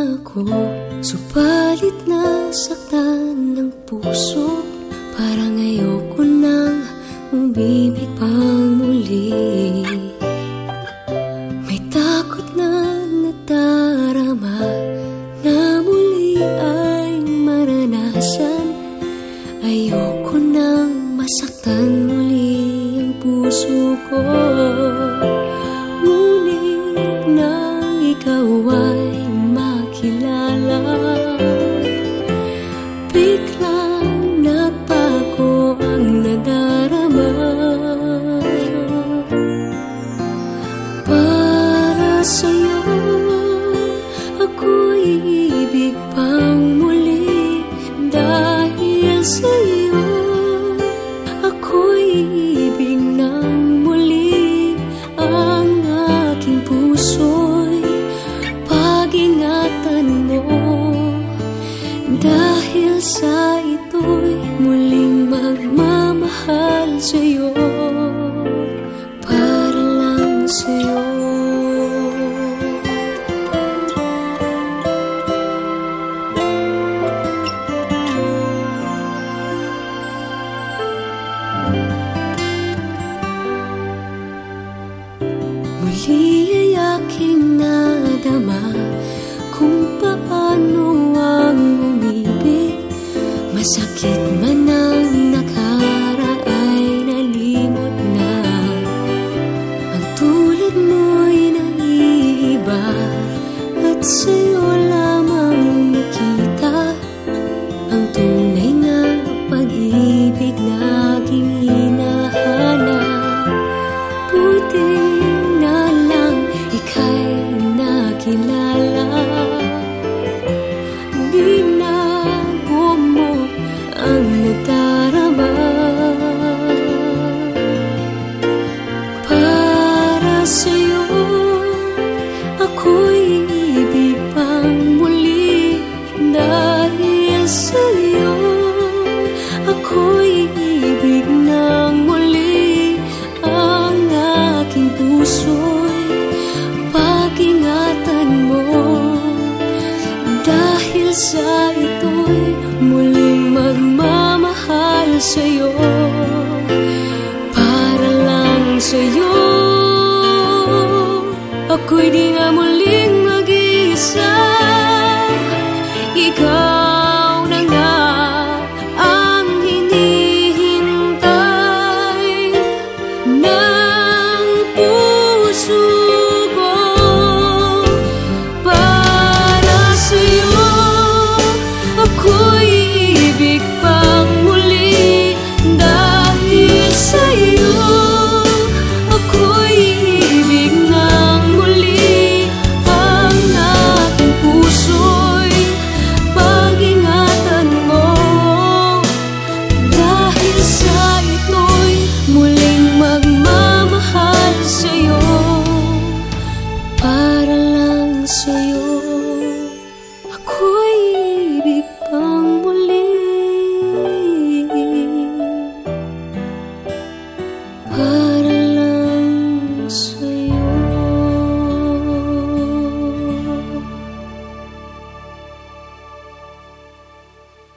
Ako. Subalit nasaktan ng puso. Parang ayoko nang umibig pang muli. May takot na nadarama Na muli ay maranasan. Ayoko nang masaktan muli ang puso ko sa'yo. Ako'y ibig pang muli Dahil sa'yo. Ako'y ibig ng muli Ang aking puso'y pag-ingatan mo. Dahil sa ito'y muling magmamahal sa'yo nadama Kung paano ang umibig. Masakit man sa ito'y muling magmamahal sa'yo Para lang sa'yo. Ako'y di na muling mag-iisa